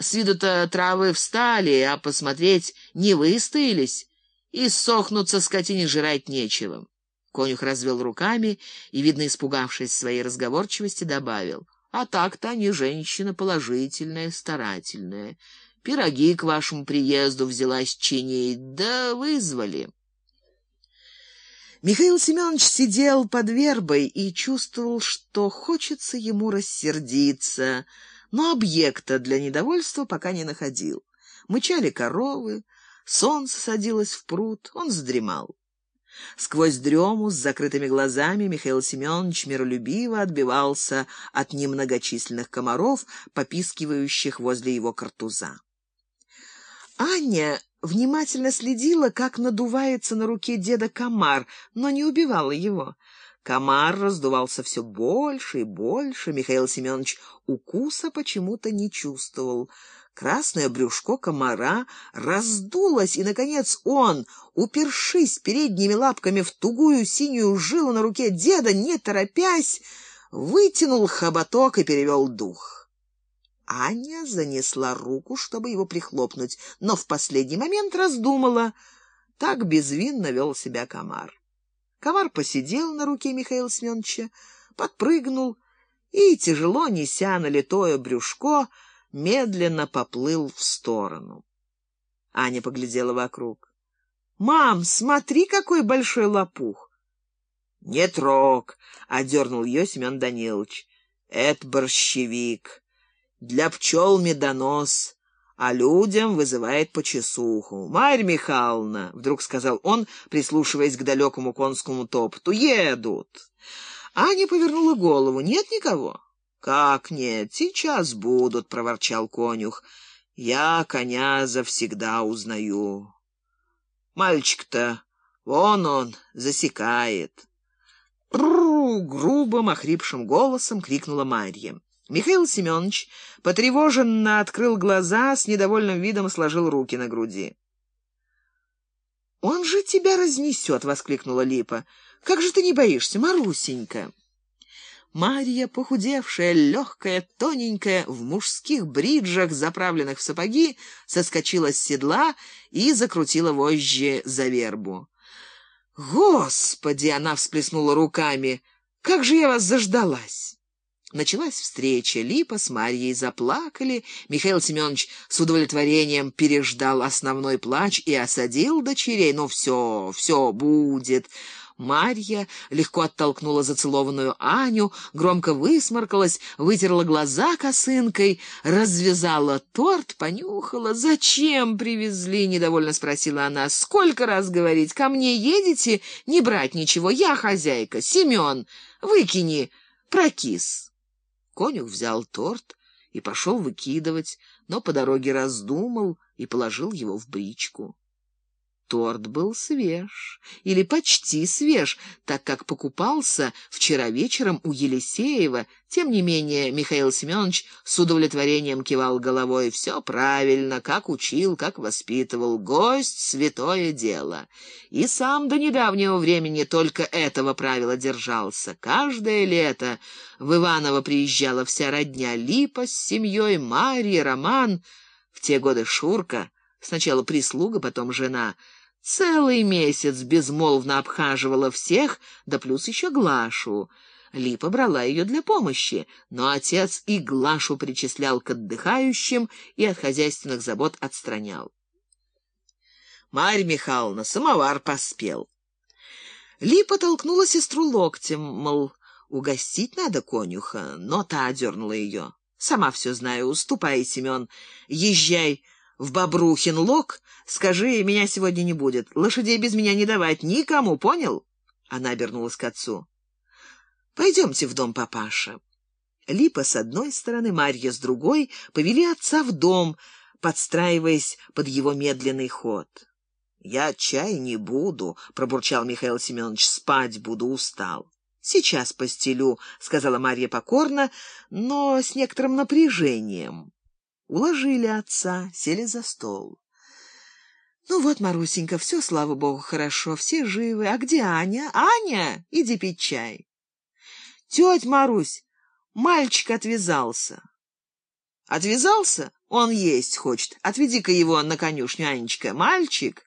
С виду-то травы встали, а посмотреть не выстоялись, и сохнуться скотине жрать нечего. Конюх развел руками и, видно, испугавшись своей разговорчивости, добавил. А так-то они женщина положительная, старательная. Пироги к вашему приезду взялась чинить, да вызвали. Михаил Семенович сидел под вербой и чувствовал, что хочется ему рассердиться, но объекта для недовольства пока не находил. Мычали коровы, солнце садилось в пруд, он задремал. Сквозь дрему с закрытыми глазами Михаил Семенович миролюбиво отбивался от немногочисленных комаров, попискивающих возле его картуза. Аня внимательно следила, как надувается на руке деда комар, но не убивала его. Комар раздувался все больше и больше. Михаил Семенович укуса почему-то не чувствовал. Красное брюшко комара раздулось, и, наконец, он, упершись передними лапками в тугую синюю жилу на руке деда, не торопясь, вытянул хоботок и перевел дух. Аня занесла руку, чтобы его прихлопнуть, но в последний момент раздумала. Так безвинно вел себя комар. Комар посидел на руке Михаила Семеновича, подпрыгнул и, тяжело неся налитое брюшко, медленно поплыл в сторону. Аня поглядела вокруг. «Мам, смотри, какой большой лопух!» «Не трог!» — одернул ее Семен Данилович. «Это борщевик. Для пчел медонос, а людям вызывает почесуху. Марья Михайловна, — вдруг сказал он, прислушиваясь к далекому конскому топоту, — едут. Аня повернула голову. Нет никого? Как нет? Сейчас будут, — проворчал конюх. Я коня завсегда узнаю. Мальчик-то, вон он, засекает. грубым, охрипшим голосом крикнула Марья. Михаил Семенович потревоженно открыл глаза, с недовольным видом сложил руки на груди. «Он же тебя разнесет!» — воскликнула Липа. «Как же ты не боишься, Марусенька?» Марья, похудевшая, легкая, тоненькая, в мужских бриджах, заправленных в сапоги, соскочила с седла и закрутила вожжи за вербу. «Господи!» — она всплеснула руками. «Как же я вас заждалась!» Началась встреча. Липа с Марьей заплакали. Михаил Семенович с удовлетворением переждал основной плач и осадил дочерей. «Ну все, все будет». Марья легко оттолкнула зацелованную Аню, громко высморкалась, вытерла глаза косынкой, развязала торт, понюхала. «Зачем привезли?» — недовольно спросила она. «Сколько раз говорить? Ко мне едете? Не брать ничего. Я хозяйка. Семен, выкини, прокис». Конюх взял торт и пошел выкидывать, но по дороге раздумал и положил его в бричку. Торт был свеж, или почти свеж, так как покупался вчера вечером у Елисеева. Тем не менее, Михаил Семенович с удовлетворением кивал головой. Все правильно, как учил, как воспитывал. Гость — святое дело. И сам до недавнего времени только этого правила держался. Каждое лето в Иваново приезжала вся родня Липа с семьей, Марья, Роман. В те годы Шурка, сначала прислуга, потом жена — Целый месяц безмолвно обхаживала всех, да плюс еще Глашу. Липа брала ее для помощи, но отец и Глашу причислял к отдыхающим и от хозяйственных забот отстранял. Марья Михайловна, самовар поспел. Липа толкнула сестру локтем, мол, угостить надо конюха, но та одернула ее. «Сама все знаю, уступай, Семен, езжай в Бобрухин лог, скажи, меня сегодня не будет. Лошадей без меня не давать никому, понял?» Она обернулась к отцу. «Пойдемте в дом папаша». Липа с одной стороны, Марья с другой повели отца в дом, подстраиваясь под его медленный ход. «Я чай не буду», — пробурчал Михаил Семенович, — «спать буду, устал». «Сейчас постелю», — сказала Марья покорно, но с некоторым напряжением. Уложили отца, сели за стол. «Ну вот, Марусенька, все, слава богу, хорошо, все живы. А где Аня? Аня, иди пить чай». «Тетя Марусь, мальчик отвязался». «Отвязался? Он есть хочет. Отведи-ка его на конюшню, Анечка. Мальчик!»